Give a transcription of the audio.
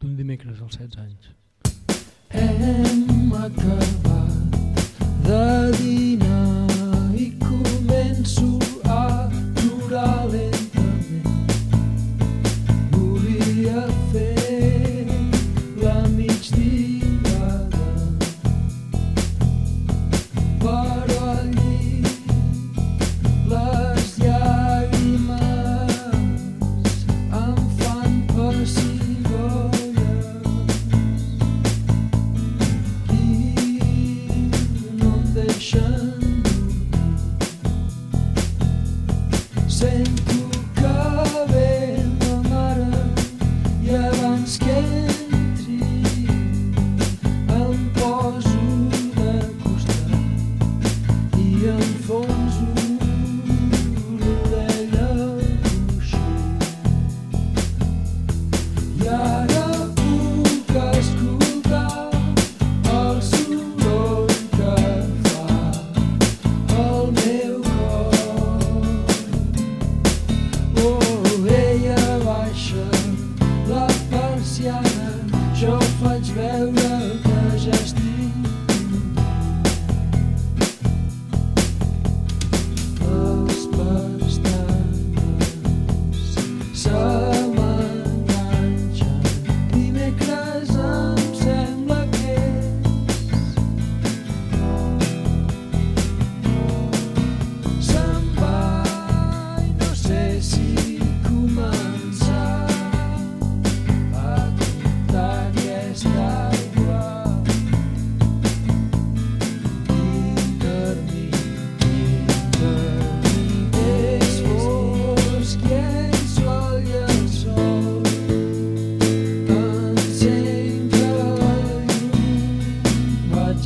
d'un dimecres als 16 anys. Hem acabat juventud. gracias.